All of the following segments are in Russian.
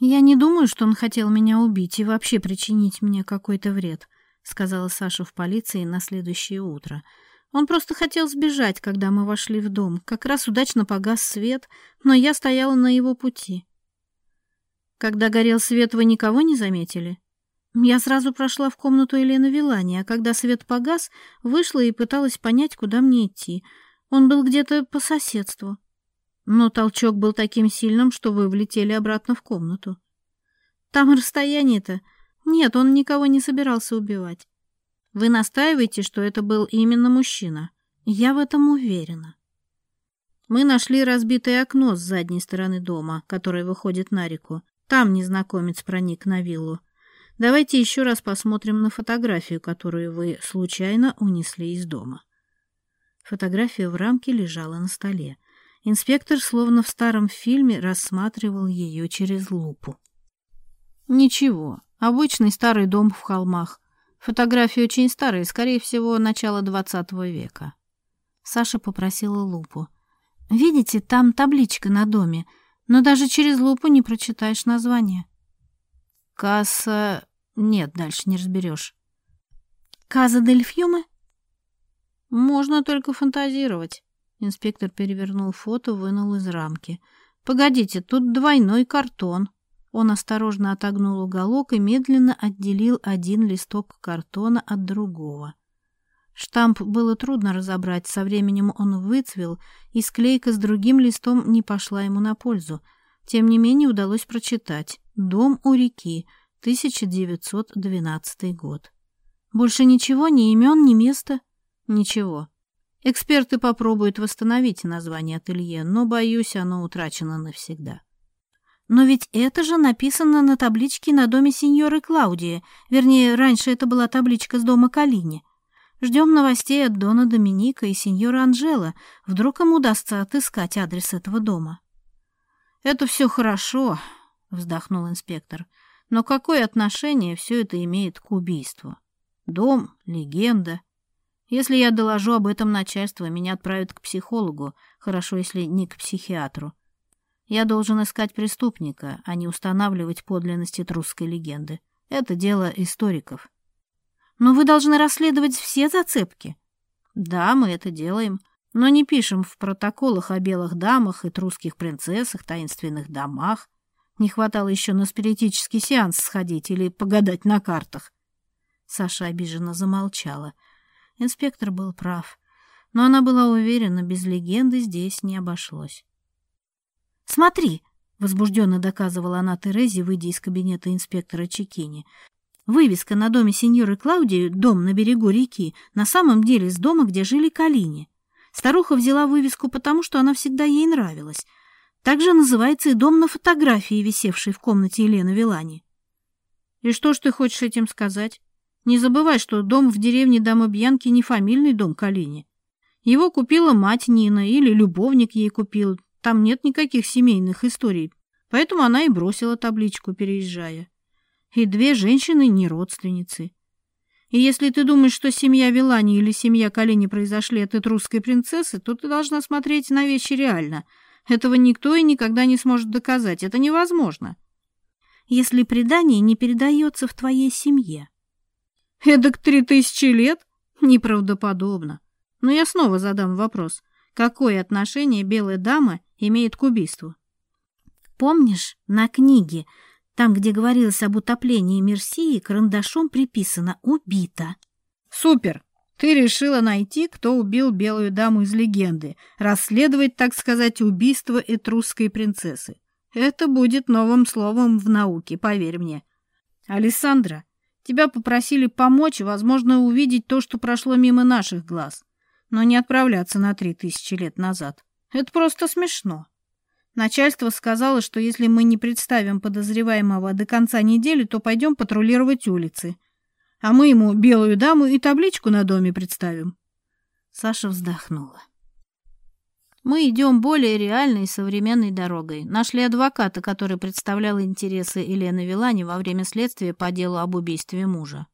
«Я не думаю, что он хотел меня убить и вообще причинить мне какой-то вред», сказала Саша в полиции на следующее утро. «Он просто хотел сбежать, когда мы вошли в дом. Как раз удачно погас свет, но я стояла на его пути». «Когда горел свет, вы никого не заметили?» Я сразу прошла в комнату Елены Вилани, а когда свет погас, вышла и пыталась понять, куда мне идти. Он был где-то по соседству но толчок был таким сильным, что вы влетели обратно в комнату. Там расстояние-то... Нет, он никого не собирался убивать. Вы настаиваете, что это был именно мужчина. Я в этом уверена. Мы нашли разбитое окно с задней стороны дома, которое выходит на реку. Там незнакомец проник на виллу. Давайте еще раз посмотрим на фотографию, которую вы случайно унесли из дома. Фотография в рамке лежала на столе. Инспектор, словно в старом фильме, рассматривал ее через лупу. «Ничего, обычный старый дом в холмах. Фотографии очень старые, скорее всего, начала двадцатого века». Саша попросила лупу. «Видите, там табличка на доме, но даже через лупу не прочитаешь название». «Касса...» «Нет, дальше не разберешь». «Каза дель «Можно только фантазировать». Инспектор перевернул фото, вынул из рамки. «Погодите, тут двойной картон». Он осторожно отогнул уголок и медленно отделил один листок картона от другого. Штамп было трудно разобрать, со временем он выцвел, и склейка с другим листом не пошла ему на пользу. Тем не менее удалось прочитать «Дом у реки, 1912 год». «Больше ничего, ни имен, ни места?» «Ничего», Эксперты попробуют восстановить название ателье, но, боюсь, оно утрачено навсегда. Но ведь это же написано на табличке на доме сеньоры Клаудии. Вернее, раньше это была табличка с дома Калини. Ждем новостей от Дона Доминика и сеньора Анжела. Вдруг им удастся отыскать адрес этого дома. «Это все хорошо», — вздохнул инспектор. «Но какое отношение все это имеет к убийству? Дом, легенда. Если я доложу об этом начальству, меня отправят к психологу, хорошо, если не к психиатру. Я должен искать преступника, а не устанавливать подлинности трусской легенды. Это дело историков. Но вы должны расследовать все зацепки. Да, мы это делаем, но не пишем в протоколах о белых дамах и трусских принцессах, таинственных домах. Не хватало еще на спиритический сеанс сходить или погадать на картах. Саша обиженно замолчала — Инспектор был прав, но она была уверена, без легенды здесь не обошлось. «Смотри!» — возбужденно доказывала она Терезе, выйдя из кабинета инспектора Чекини. «Вывеска на доме сеньоры Клаудии, дом на берегу реки, на самом деле с дома, где жили Калини. Старуха взяла вывеску потому, что она всегда ей нравилась. Также называется и дом на фотографии, висевшей в комнате Елены Вилани». «И что ж ты хочешь этим сказать?» Не забывай, что дом в деревне Дамобьянки не фамильный дом Калини. Его купила мать Нина или любовник ей купил. Там нет никаких семейных историй. Поэтому она и бросила табличку, переезжая. И две женщины не родственницы. И если ты думаешь, что семья Вилани или семья Калини произошли от этрусской принцессы, то ты должна смотреть на вещи реально. Этого никто и никогда не сможет доказать. Это невозможно. Если предание не передается в твоей семье, Эдак три тысячи лет? Неправдоподобно. Но я снова задам вопрос. Какое отношение белая дама имеет к убийству? Помнишь, на книге, там, где говорилось об утоплении Мерсии, карандашом приписано «убита». Супер! Ты решила найти, кто убил белую даму из легенды, расследовать, так сказать, убийство этрусской принцессы. Это будет новым словом в науке, поверь мне. Алессандра, Тебя попросили помочь, возможно, увидеть то, что прошло мимо наших глаз, но не отправляться на три тысячи лет назад. Это просто смешно. Начальство сказало, что если мы не представим подозреваемого до конца недели, то пойдем патрулировать улицы. А мы ему белую даму и табличку на доме представим. Саша вздохнула. Мы идем более реальной и современной дорогой. Нашли адвоката, который представлял интересы Елены Вилани во время следствия по делу об убийстве мужа.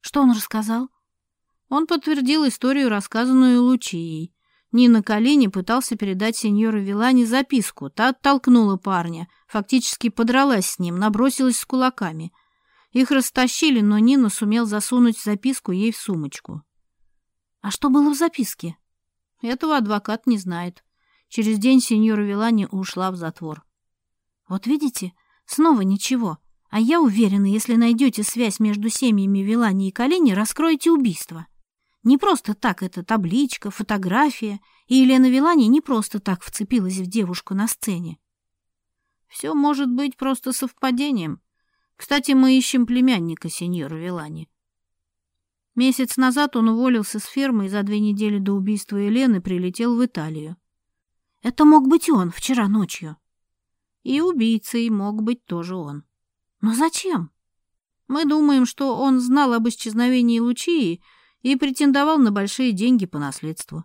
Что он рассказал? Он подтвердил историю, рассказанную Лучией. Нина Калини пытался передать сеньору Вилани записку. Та оттолкнула парня, фактически подралась с ним, набросилась с кулаками. Их растащили, но Нина сумел засунуть записку ей в сумочку. А что было в записке? Этого адвокат не знает. Через день сеньора Вилани ушла в затвор. «Вот видите, снова ничего. А я уверена, если найдете связь между семьями Вилани и Калини, раскроете убийство. Не просто так это табличка, фотография, и Елена Вилани не просто так вцепилась в девушку на сцене. Все может быть просто совпадением. Кстати, мы ищем племянника сеньора Вилани. Месяц назад он уволился с фермы и за две недели до убийства Елены прилетел в Италию. Это мог быть он вчера ночью. И убийцей мог быть тоже он. Но зачем? Мы думаем, что он знал об исчезновении Лучии и претендовал на большие деньги по наследству.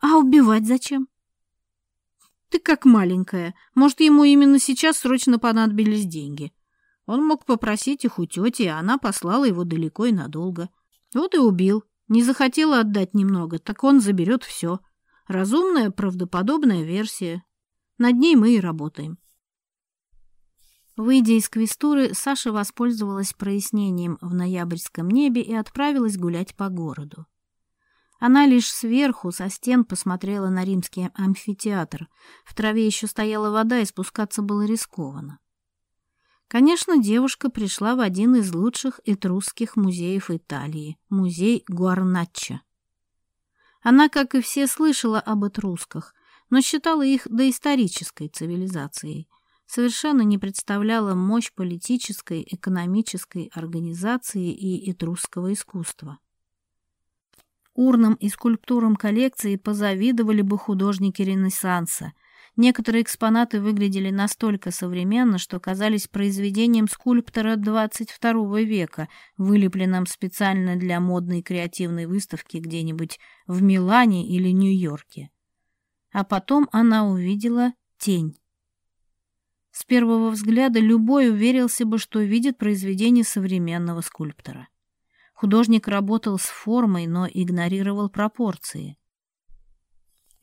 А убивать зачем? Ты как маленькая. Может, ему именно сейчас срочно понадобились деньги. Он мог попросить их у тети, а она послала его далеко и надолго. Вот и убил. Не захотела отдать немного, так он заберет все. — Разумная, правдоподобная версия. Над ней мы и работаем. Выйдя из квестуры, Саша воспользовалась прояснением в ноябрьском небе и отправилась гулять по городу. Она лишь сверху, со стен, посмотрела на римский амфитеатр. В траве еще стояла вода, и спускаться было рискованно. Конечно, девушка пришла в один из лучших этрусских музеев Италии – музей Гуарначчо. Она, как и все, слышала об этрусках, но считала их доисторической цивилизацией, совершенно не представляла мощь политической, экономической организации и этрусского искусства. Урнам и скульптурам коллекции позавидовали бы художники Ренессанса – Некоторые экспонаты выглядели настолько современно, что казались произведением скульптора XXII века, вылепленным специально для модной креативной выставки где-нибудь в Милане или Нью-Йорке. А потом она увидела тень. С первого взгляда любой уверился бы, что видит произведение современного скульптора. Художник работал с формой, но игнорировал пропорции.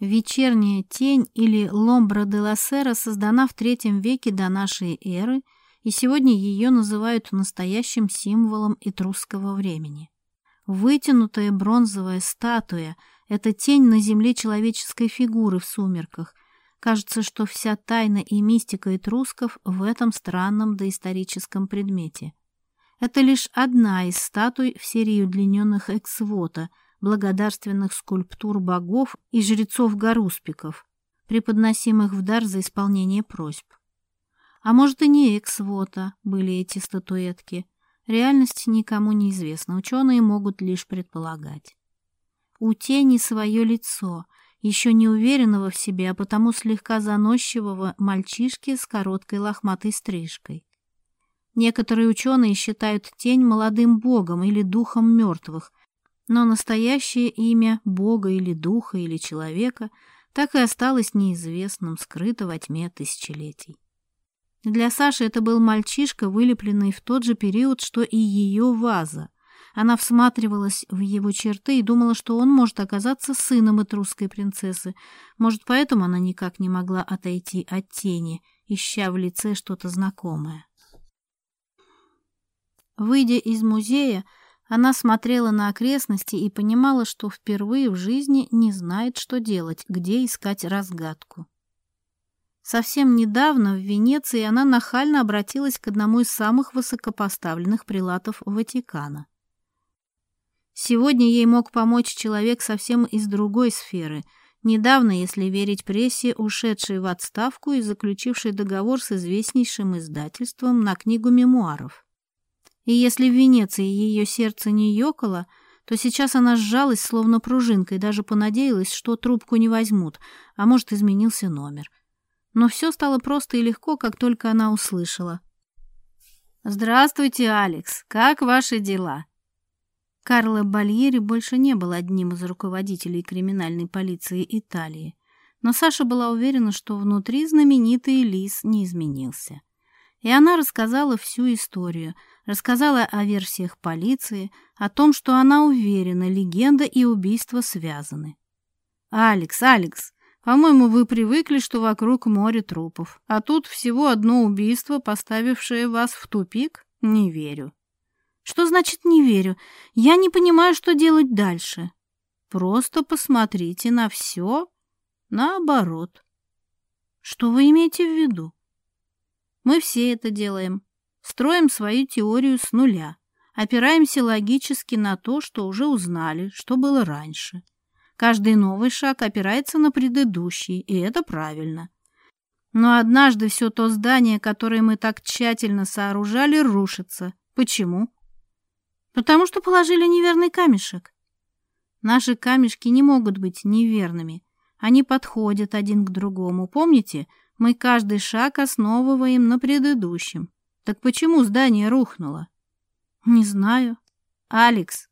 Вечерняя тень или ломбра де ла создана в III веке до нашей эры, и сегодня ее называют настоящим символом этрусского времени. Вытянутая бронзовая статуя – это тень на земле человеческой фигуры в сумерках. Кажется, что вся тайна и мистика этрусков в этом странном доисторическом предмете. Это лишь одна из статуй в серии удлиненных эксвота – благодарственных скульптур богов и жрецов гаруспиков, преподносимых в дар за исполнение просьб. А может, и не экс-вота были эти статуэтки. Реальность никому не известна, ученые могут лишь предполагать. У тени свое лицо, еще не уверенного в себе, а потому слегка заносчивого мальчишки с короткой лохматой стрижкой. Некоторые ученые считают тень молодым богом или духом мертвых – но настоящее имя Бога или Духа или человека так и осталось неизвестным, скрыто во тьме тысячелетий. Для Саши это был мальчишка, вылепленный в тот же период, что и ее ваза. Она всматривалась в его черты и думала, что он может оказаться сыном этрусской принцессы. Может, поэтому она никак не могла отойти от тени, ища в лице что-то знакомое. Выйдя из музея, она смотрела на окрестности и понимала, что впервые в жизни не знает, что делать, где искать разгадку. Совсем недавно в Венеции она нахально обратилась к одному из самых высокопоставленных прилатов Ватикана. Сегодня ей мог помочь человек совсем из другой сферы, недавно, если верить прессе, ушедший в отставку и заключивший договор с известнейшим издательством на книгу мемуаров. И если в Венеции ее сердце не ёкало, то сейчас она сжалась, словно пружинкой, даже понадеялась, что трубку не возьмут, а может, изменился номер. Но все стало просто и легко, как только она услышала. «Здравствуйте, Алекс! Как ваши дела?» Карло Бальери больше не был одним из руководителей криминальной полиции Италии, но Саша была уверена, что внутри знаменитый лис не изменился. И она рассказала всю историю, рассказала о версиях полиции, о том, что она уверена, легенда и убийство связаны. «Алекс, Алекс, по-моему, вы привыкли, что вокруг море трупов, а тут всего одно убийство, поставившее вас в тупик? Не верю». «Что значит «не верю»? Я не понимаю, что делать дальше». «Просто посмотрите на все наоборот». «Что вы имеете в виду?» Мы все это делаем. Строим свою теорию с нуля. Опираемся логически на то, что уже узнали, что было раньше. Каждый новый шаг опирается на предыдущий, и это правильно. Но однажды все то здание, которое мы так тщательно сооружали, рушится. Почему? Потому что положили неверный камешек. Наши камешки не могут быть неверными. Они подходят один к другому. Помните, мы каждый шаг основываем на предыдущем. Так почему здание рухнуло? Не знаю. Алекс,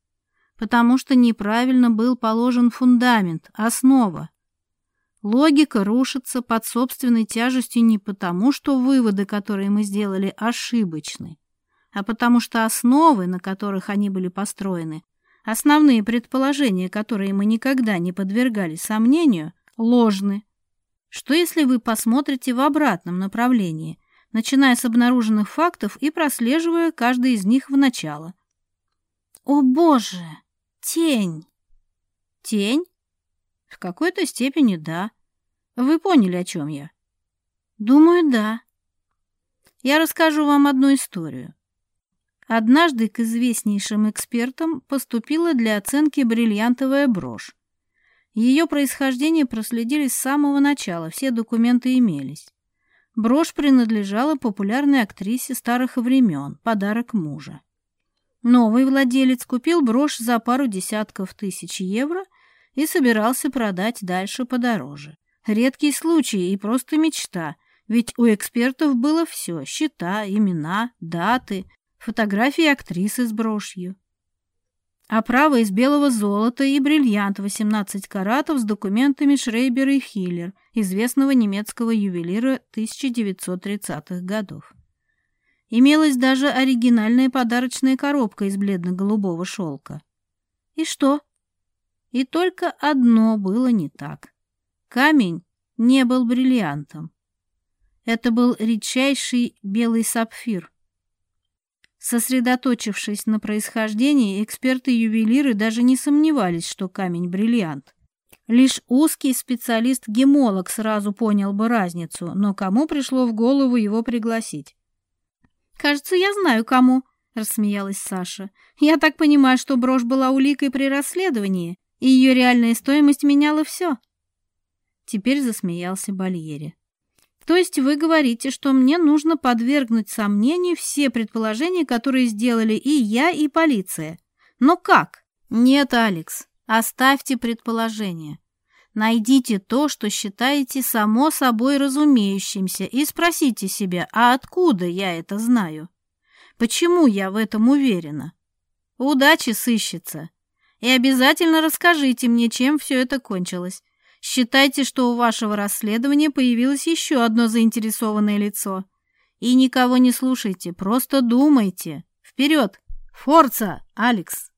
потому что неправильно был положен фундамент, основа. Логика рушится под собственной тяжестью не потому, что выводы, которые мы сделали, ошибочны, а потому что основы, на которых они были построены, основные предположения, которые мы никогда не подвергали сомнению, ложны. Что если вы посмотрите в обратном направлении, начиная с обнаруженных фактов и прослеживая каждый из них в начало? О боже! Тень! Тень? В какой-то степени да. Вы поняли, о чем я? Думаю, да. Я расскажу вам одну историю. Однажды к известнейшим экспертам поступила для оценки бриллиантовая брошь. Ее происхождение проследили с самого начала, все документы имелись. Брошь принадлежала популярной актрисе старых времен, подарок мужа. Новый владелец купил брошь за пару десятков тысяч евро и собирался продать дальше подороже. Редкий случай и просто мечта, ведь у экспертов было все – счета, имена, даты, фотографии актрисы с брошью. Оправа из белого золота и бриллиант 18 каратов с документами Шрейбера и Хиллер, известного немецкого ювелира 1930-х годов. Имелась даже оригинальная подарочная коробка из бледно-голубого шелка. И что? И только одно было не так. Камень не был бриллиантом. Это был редчайший белый сапфир, Сосредоточившись на происхождении, эксперты-ювелиры даже не сомневались, что камень – бриллиант. Лишь узкий специалист-гемолог сразу понял бы разницу, но кому пришло в голову его пригласить? «Кажется, я знаю, кому», — рассмеялась Саша. «Я так понимаю, что брошь была уликой при расследовании, и ее реальная стоимость меняла все». Теперь засмеялся Бальери. То есть вы говорите, что мне нужно подвергнуть сомнению все предположения, которые сделали и я, и полиция. Но как? Нет, Алекс, оставьте предположения. Найдите то, что считаете само собой разумеющимся, и спросите себя, а откуда я это знаю? Почему я в этом уверена? Удачи сыщется. И обязательно расскажите мне, чем все это кончилось. Считайте, что у вашего расследования появилось еще одно заинтересованное лицо. И никого не слушайте, просто думайте. Вперед! Форца, Алекс!